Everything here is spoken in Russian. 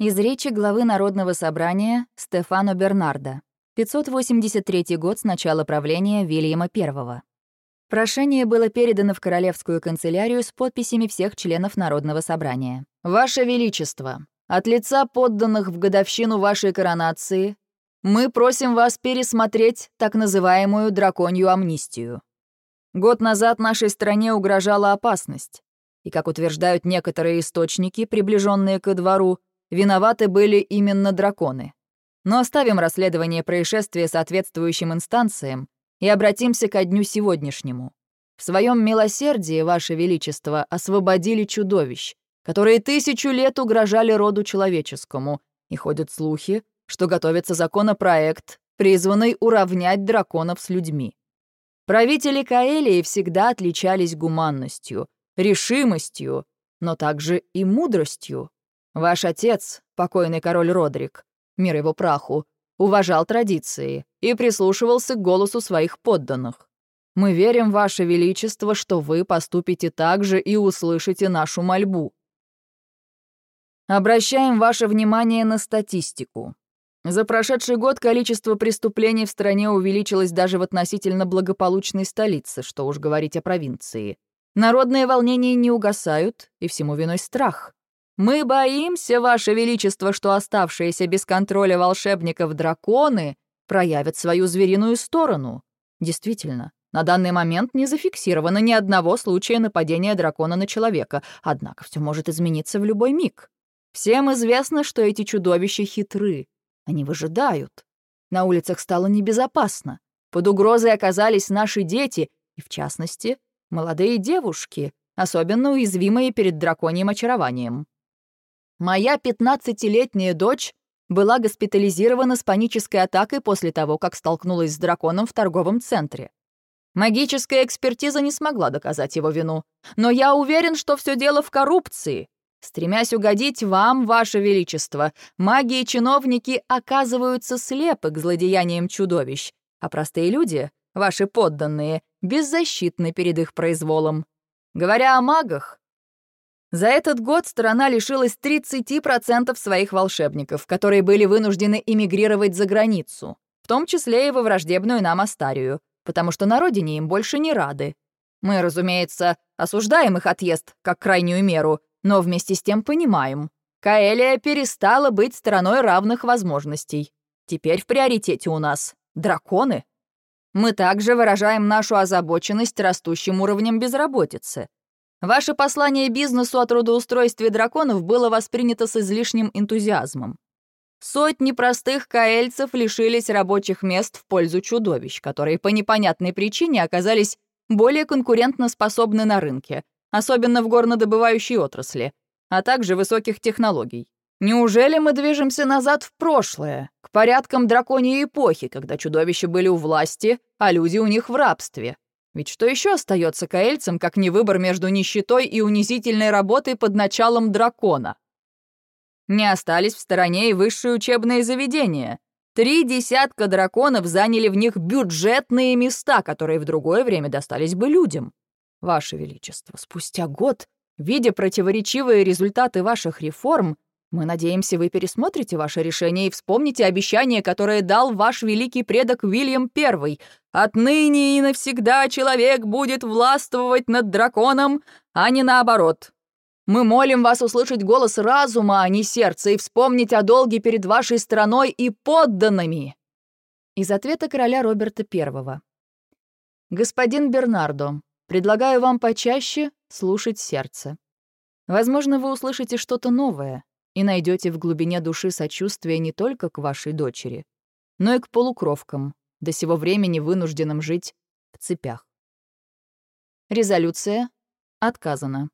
Из речи главы Народного собрания Стефано Бернарда. 583 год с начала правления Вильяма I. Прошение было передано в Королевскую канцелярию с подписями всех членов Народного собрания. «Ваше Величество, от лица подданных в годовщину вашей коронации мы просим вас пересмотреть так называемую драконью амнистию. Год назад нашей стране угрожала опасность, и, как утверждают некоторые источники, приближенные ко двору, виноваты были именно драконы. Но оставим расследование происшествия соответствующим инстанциям и обратимся ко дню сегодняшнему. В своем милосердии, Ваше Величество, освободили чудовищ, которые тысячу лет угрожали роду человеческому, и ходят слухи, что готовится законопроект, призванный уравнять драконов с людьми. Правители Каэлии всегда отличались гуманностью, решимостью, но также и мудростью. Ваш отец, покойный король Родрик, мир его праху, уважал традиции и прислушивался к голосу своих подданных. Мы верим, Ваше Величество, что вы поступите так же и услышите нашу мольбу. Обращаем ваше внимание на статистику. За прошедший год количество преступлений в стране увеличилось даже в относительно благополучной столице, что уж говорить о провинции. Народные волнения не угасают, и всему виной страх. Мы боимся, Ваше Величество, что оставшиеся без контроля волшебников драконы проявят свою звериную сторону. Действительно, на данный момент не зафиксировано ни одного случая нападения дракона на человека, однако все может измениться в любой миг. Всем известно, что эти чудовища хитры. Они выжидают. На улицах стало небезопасно. Под угрозой оказались наши дети, и, в частности, молодые девушки, особенно уязвимые перед драконьим очарованием. Моя пятнадцатилетняя дочь была госпитализирована с панической атакой после того, как столкнулась с драконом в торговом центре. Магическая экспертиза не смогла доказать его вину, но я уверен, что все дело в коррупции. Стремясь угодить вам, ваше величество, маги и чиновники оказываются слепы к злодеяниям чудовищ, а простые люди, ваши подданные, беззащитны перед их произволом. Говоря о магах, за этот год страна лишилась 30% своих волшебников, которые были вынуждены эмигрировать за границу, в том числе и во враждебную нам Астарию, потому что на родине им больше не рады. Мы, разумеется, осуждаем их отъезд как крайнюю меру, но вместе с тем понимаем, Каэлия перестала быть страной равных возможностей. Теперь в приоритете у нас драконы. Мы также выражаем нашу озабоченность растущим уровнем безработицы. Ваше послание бизнесу о трудоустройстве драконов было воспринято с излишним энтузиазмом. Сотни простых каэльцев лишились рабочих мест в пользу чудовищ, которые по непонятной причине оказались более конкурентно способны на рынке, особенно в горнодобывающей отрасли, а также высоких технологий. Неужели мы движемся назад в прошлое, к порядкам драконьей эпохи, когда чудовища были у власти, а люди у них в рабстве? Ведь что еще остается каэльцам, как не выбор между нищетой и унизительной работой под началом дракона? Не остались в стороне и высшие учебные заведения. Три десятка драконов заняли в них бюджетные места, которые в другое время достались бы людям. Ваше Величество, спустя год, видя противоречивые результаты ваших реформ, мы надеемся, вы пересмотрите ваше решение и вспомните обещание, которое дал ваш великий предок Уильям I. Отныне и навсегда человек будет властвовать над драконом, а не наоборот. Мы молим вас услышать голос разума, а не сердца, и вспомнить о долге перед вашей страной и подданными. Из ответа короля Роберта I. Господин Бернардо, Предлагаю вам почаще слушать сердце. Возможно, вы услышите что-то новое и найдете в глубине души сочувствие не только к вашей дочери, но и к полукровкам, до сего времени вынужденным жить в цепях. Резолюция отказана.